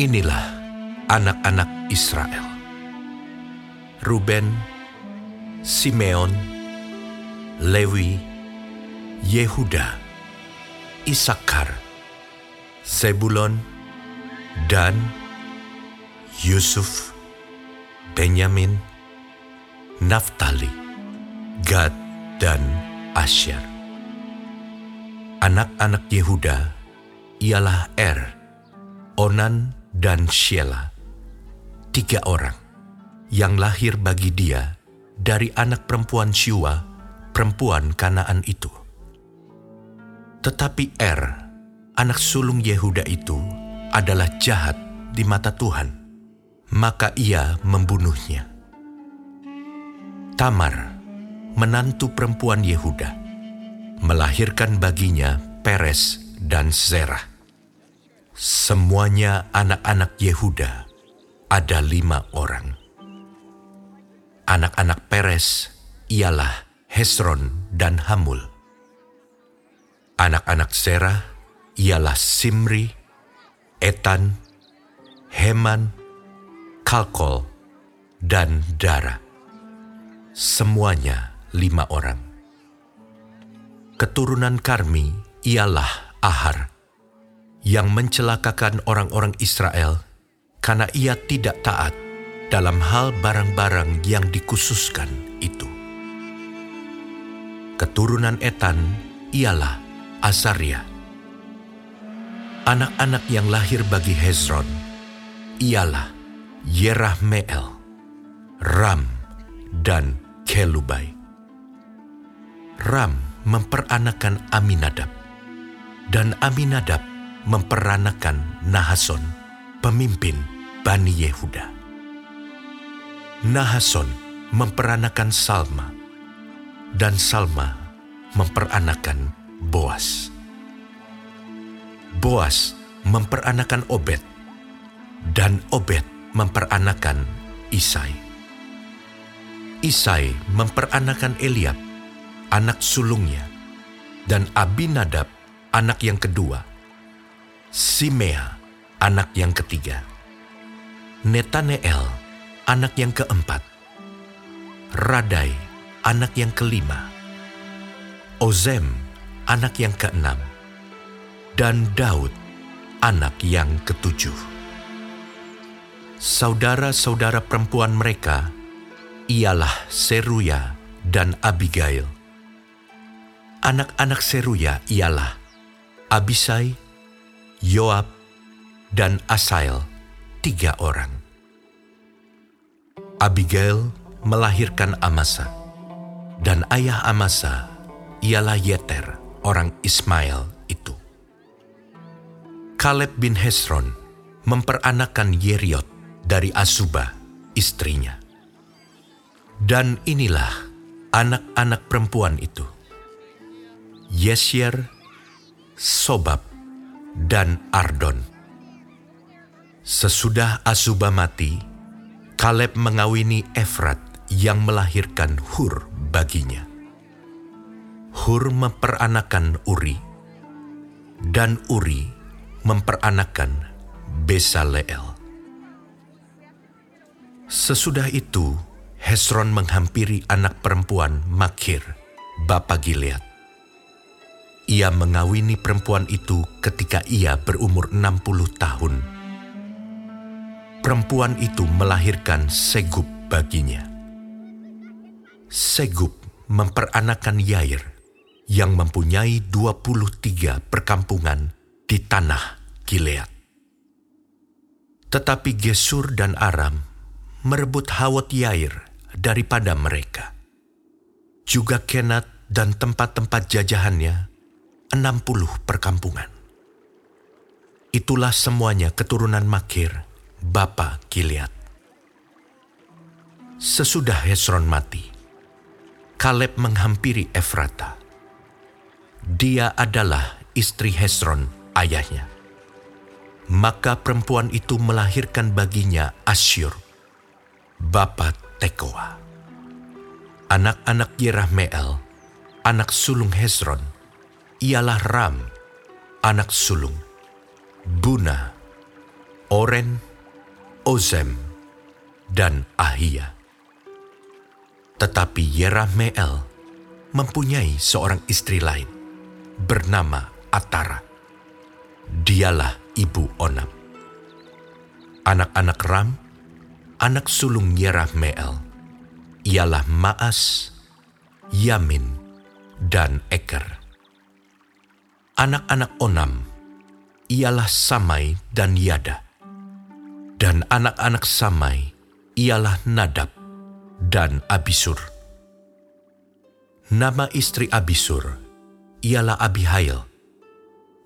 Inilah anak-anak Israel. Ruben, Simeon, Lewi, Yehuda, Isakar, Sebulon, Dan, Yusuf, Benyamin, Naftali, Gad, dan Asher. Anak-anak Yehuda ialah Er, Onan, dan Shelah, tiga orang yang lahir bagi dia dari anak perempuan Shua, perempuan Kanaan itu. Tetapi Er, anak sulung Yehuda itu, adalah jahat di mata Tuhan, maka ia membunuhnya. Tamar, menantu perempuan Yehuda, melahirkan baginya Peres dan Zerah. Semuanya anak-anak Yehuda ada lima orang. Anak-anak Peres ialah Hesron dan Hamul. Anak-anak Serah ialah Simri, Etan, Heman, Kalkol, dan Dara. Semuanya lima orang. Keturunan Karmi ialah Ahar yang mencelakakan orang-orang Israel karena ia tidak taat dalam hal barang-barang yang dikhususkan itu. Keturunan Etan ialah Azaria. Anak-anak yang lahir bagi Hezron ialah Yerahmeel, Ram, dan Kelubai. Ram memperanakan Aminadab, dan Aminadab memperanakan Nahason, pemimpin Bani Yehuda. Nahason memperanakan Salma, dan Salma memperanakan Boas. Boas memperanakan Obed, dan Obed memperanakan Isai. Isai memperanakan Eliab, anak sulungnya, dan Abinadab, anak yang kedua, Simea, anak yang ketiga. Netaneel, anak yang keempat. Radai, anak yang kelima. Ozem, anak yang keenam. Dan Daud, anak yang ketujuh. Saudara-saudara perempuan mereka ialah Seruya dan Abigail. Anak-anak Seruya ialah Abisai, Yoab, dan Asael, tiga orang. Abigail melahirkan Amasa, dan ayah Amasa ialah Yeter, orang Ismail itu. Kaleb bin Hesron memperanakan Yeriot dari Asuba, istrinya. Dan inilah anak-anak perempuan itu. Yesyer, Sobab, dan Ardon. Sesudah Asuba mati, Kaleb mengawini Efrat yang melahirkan Hur baginya. Hur memperanakan Uri, dan Uri memperanakan Besaleel. Sesudah itu, Hesron menghampiri anak perempuan Makir, Bapa Gilead ia mengawini perempuan itu ketika ia berumur 60 tahun. Perempuan itu melahirkan Segub baginya. Segub memperanakan Yair yang mempunyai 23 perkampungan di tanah Gilead. Tetapi Gesur dan Aram merebut Hawat Yair daripada mereka. Juga Kenat dan tempat-tempat jajahannya 60 perkampungan. Itulah semuanya keturunan Makir, Bapa Gilead. Sesudah Hesron mati, Kaleb menghampiri Efrata. Dia adalah istri Hesron, ayahnya. Maka perempuan itu melahirkan baginya Asyur, Bapa Tekoa. Anak-anak Yerahmeel, anak sulung Hesron, ialah Ram, anak sulung, Buna, Oren, Ozem, dan Ahia. Tetapi Yerameel mempunyai seorang istri lain bernama Atara. Dialah ibu Onam. Anak-anak Ram, anak sulung Yerameel, ialah Maas, Yamin, dan Eker. Anak-anak Onam ialah Samai dan Yada dan anak-anak Samai ialah Nadab dan Abisur. Nama istri Abisur ialah Abihail,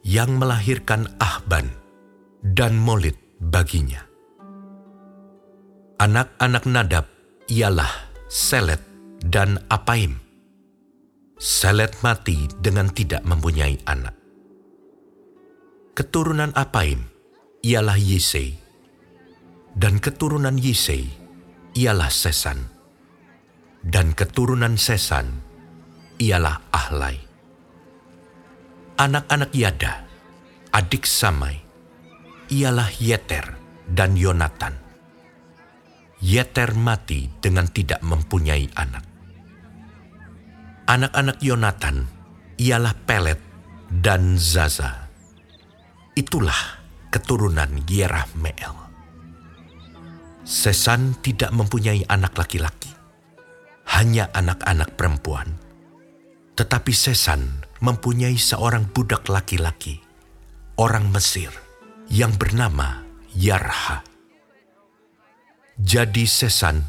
yang melahirkan Ahban dan Molid baginya. Anak-anak Nadab ialah Selet dan Apaim. Selet mati dengan tidak mempunyai anak. Keturunan Apaim ialah Yisei dan keturunan Yisei ialah Sesan, dan keturunan Sesan ialah Ahlai. Anak-anak Yada, adik Samai, ialah Yeter dan Yonatan. Yeter mati dengan tidak mempunyai anak. Anak-anak Yonatan ialah Pelet dan Zaza. Itulah keturunan Yerahmeel. Sesan tidak mempunyai anak laki-laki, hanya anak-anak perempuan. Tetapi Sesan mempunyai seorang budak laki-laki, orang Mesir, yang bernama Yarha. Jadi Sesan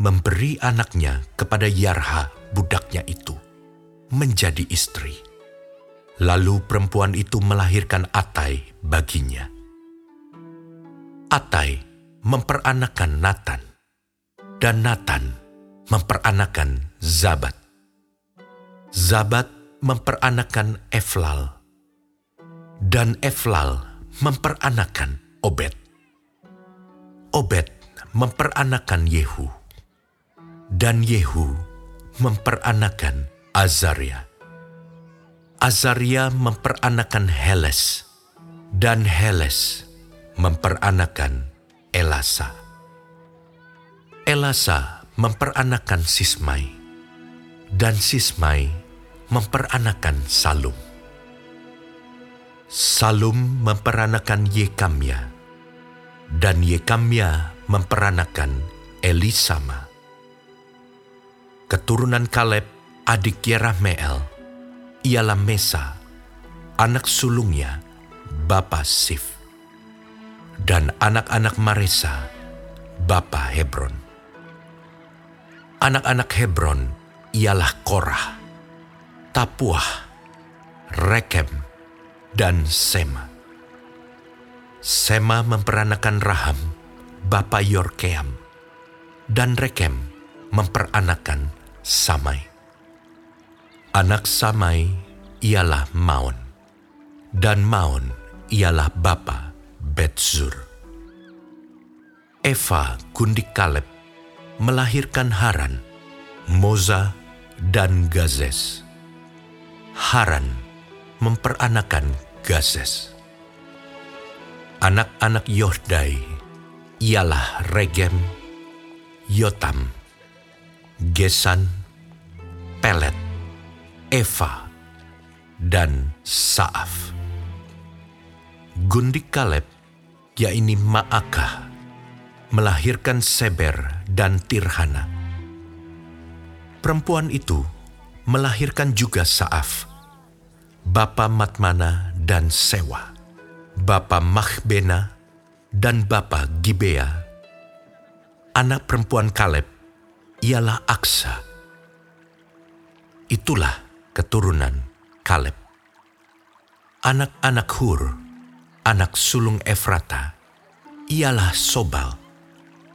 memberi anaknya kepada Yarha budaknya itu, menjadi istri. Lalu perempuan itu melahirkan Atai baginya. Atai memperanakan Nathan, dan Nathan memperanakan Zabat. Zabat memperanakan Eflal, dan Eflal memperanakan Obed. Obed memperanakan Yehu, dan Yehu memperanakan Azaria. Azaria memperanakan Heles, dan Heles memperanakan Elasa. Elasa memperanakan Sismai, dan Sismai memperanakan Salum. Salum memperanakan Yekamya, dan Yekamya memperanakan Elisama. Keturunan Kaleb, adik Yerahmeel, ialah Mesa, anak sulungnya, Bapa Sif dan anak-anak Maresa, bapa Hebron. Anak-anak Hebron ialah Korah, Tapuah, Rekem, dan Sema. Sema memperanakan Raham, bapa Yorkeam, dan Rekem memperanakan Samai. Anak Samai ialah Maon, dan Maon ialah bapa Betzur. Eva Gundik Kaleb melahirkan Haran, Moza, dan Gazes. Haran memperanakan Gazes. Anak-anak Yohdai ialah Regem, Yotam, Gesan, Eva, dan Saaf. Gundik Kaleb yakni Ma'akah, melahirkan Seber dan Tirhana. Perempuan itu melahirkan juga Saaf, Bapa Matmana dan Sewa, Bapa Mahbena dan Bapa Gibea. Anak perempuan Kaleb ialah Aksa. Itulah keturunan Kaleb. Anak-anak Hur anak sulung Efrata, ialah Sobal,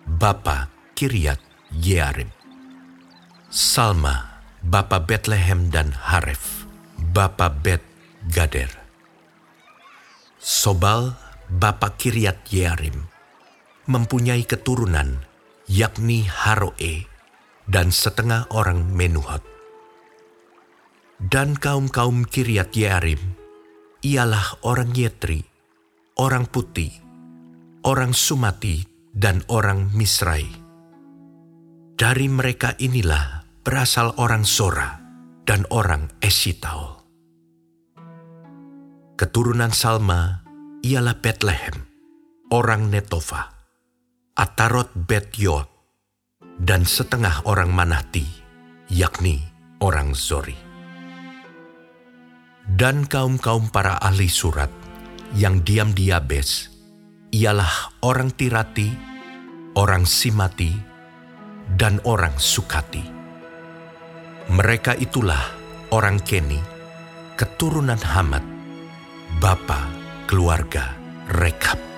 bapa Kiryat Yearim. Salma, bapa Bethlehem dan Haref, bapa Bet Gader. Sobal, bapa Kiryat Yearim, mempunyai keturunan yakni Haroe dan setengah orang Menuhot. Dan kaum-kaum Kiryat Yearim ialah orang Yetri, orang putih, orang Sumati, dan orang Misrai. Dari mereka inilah berasal orang Sora dan orang Esitaol. Keturunan Salma ialah Bethlehem, orang Netova, Atarot Bet Yod, dan setengah orang Manahti, yakni orang Zori. Dan kaum-kaum para ahli surat yang diam di Yabes ialah orang Tirati, orang Simati, dan orang Sukati. Mereka itulah orang Keni, keturunan Hamad, bapa keluarga Rekab.